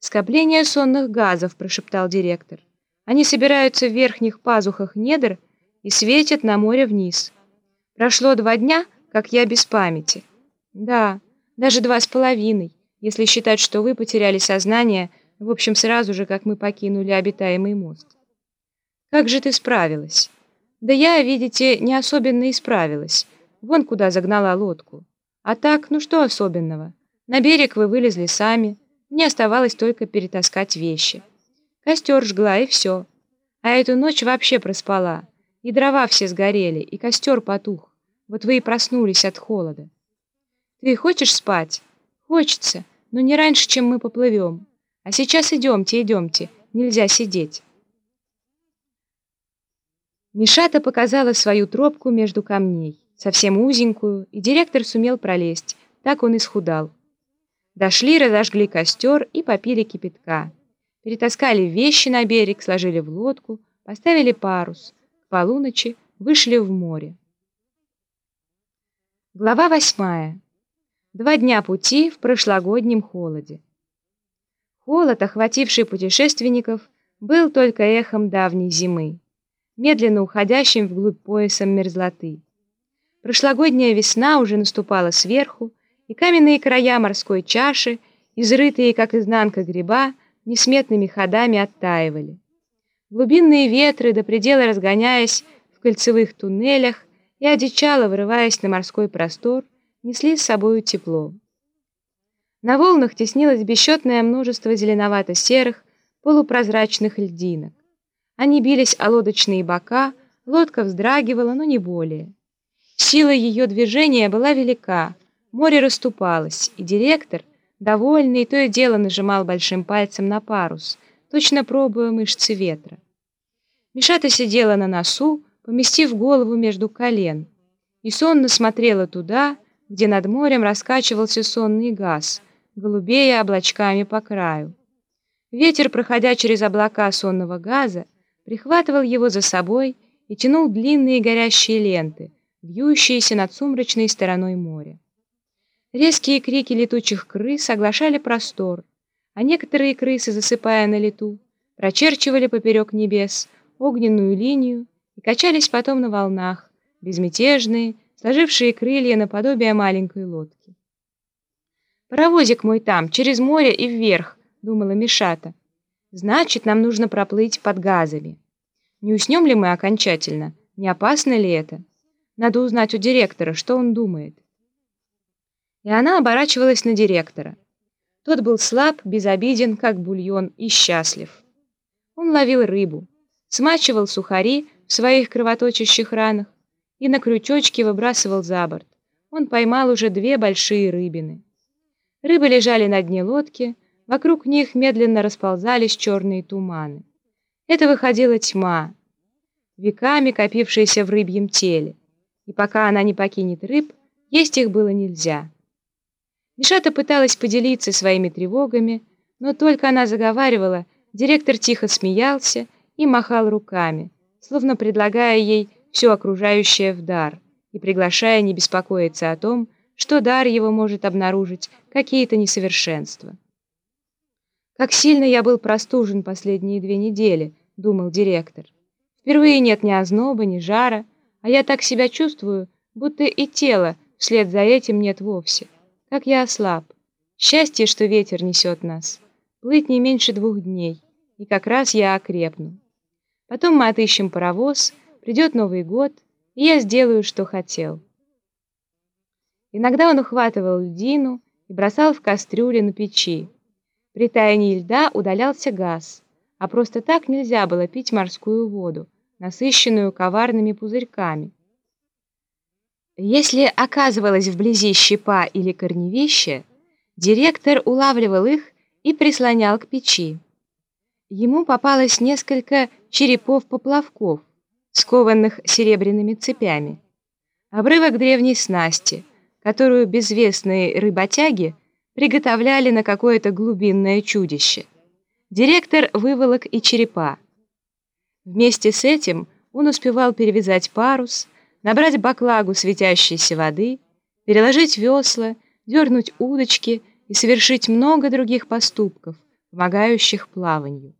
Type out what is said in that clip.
«Скопление сонных газов», — прошептал директор. «Они собираются в верхних пазухах недр и светят на море вниз. Прошло два дня, как я без памяти. Да, даже два с половиной, если считать, что вы потеряли сознание, в общем, сразу же, как мы покинули обитаемый мост. Как же ты справилась? Да я, видите, не особенно исправилась. Вон куда загнала лодку. А так, ну что особенного? На берег вы вылезли сами. Мне оставалось только перетаскать вещи. Костер жгла, и все. А эту ночь вообще проспала. И дрова все сгорели, и костер потух. Вот вы и проснулись от холода. Ты хочешь спать? Хочется, но не раньше, чем мы поплывем. А сейчас идемте, идемте, нельзя сидеть. Мишата показала свою тропку между камней, совсем узенькую, и директор сумел пролезть, так он и схудал. Дошли, разожгли костер и попили кипятка. Перетаскали вещи на берег, сложили в лодку, поставили парус. К полуночи вышли в море. Глава восьмая. Два дня пути в прошлогоднем холоде. Холод, охвативший путешественников, был только эхом давней зимы, медленно уходящим вглубь поясом мерзлоты. Прошлогодняя весна уже наступала сверху, и каменные края морской чаши, изрытые, как изнанка гриба, несметными ходами оттаивали. Глубинные ветры, до предела разгоняясь в кольцевых туннелях и одичало, вырываясь на морской простор, несли с собою тепло. На волнах теснилось бесчетное множество зеленовато-серых, полупрозрачных льдинок. Они бились о лодочные бока, лодка вздрагивала, но не более. Сила ее движения была велика, море расступалось, и директор, довольный, то и дело нажимал большим пальцем на парус, точно пробуя мышцы ветра. Мишата сидела на носу, поместив голову между колен, и сонно смотрела туда, где над морем раскачивался сонный газ — голубея облачками по краю. Ветер, проходя через облака сонного газа, прихватывал его за собой и тянул длинные горящие ленты, вьющиеся над сумрачной стороной моря. Резкие крики летучих крыс оглашали простор, а некоторые крысы, засыпая на лету, прочерчивали поперек небес огненную линию и качались потом на волнах, безмятежные, сложившие крылья наподобие маленькой лодки. «Паровозик мой там, через море и вверх», — думала Мишата. «Значит, нам нужно проплыть под газами. Не уснем ли мы окончательно? Не опасно ли это? Надо узнать у директора, что он думает». И она оборачивалась на директора. Тот был слаб, безобиден, как бульон, и счастлив. Он ловил рыбу, смачивал сухари в своих кровоточащих ранах и на крючочке выбрасывал за борт. Он поймал уже две большие рыбины. Рыбы лежали на дне лодки, вокруг них медленно расползались черные туманы. Это выходила тьма, веками копившаяся в рыбьем теле, и пока она не покинет рыб, есть их было нельзя. Мишата пыталась поделиться своими тревогами, но только она заговаривала, директор тихо смеялся и махал руками, словно предлагая ей все окружающее в дар и приглашая не беспокоиться о том, что дар его может обнаружить какие-то несовершенства. «Как сильно я был простужен последние две недели», — думал директор. «Впервые нет ни озноба, ни жара, а я так себя чувствую, будто и тело вслед за этим нет вовсе. Как я ослаб. Счастье, что ветер несет нас. Плыть не меньше двух дней, и как раз я окрепну. Потом мы отыщем паровоз, придет Новый год, и я сделаю, что хотел». Иногда он ухватывал льдину и бросал в кастрюли на печи. При таянии льда удалялся газ, а просто так нельзя было пить морскую воду, насыщенную коварными пузырьками. Если оказывалось вблизи щепа или корневище, директор улавливал их и прислонял к печи. Ему попалось несколько черепов-поплавков, скованных серебряными цепями, обрывок древней снасти — которую безвестные рыботяги приготовляли на какое-то глубинное чудище. Директор выволок и черепа. Вместе с этим он успевал перевязать парус, набрать баклагу светящейся воды, переложить весла, дернуть удочки и совершить много других поступков, помогающих плаванию.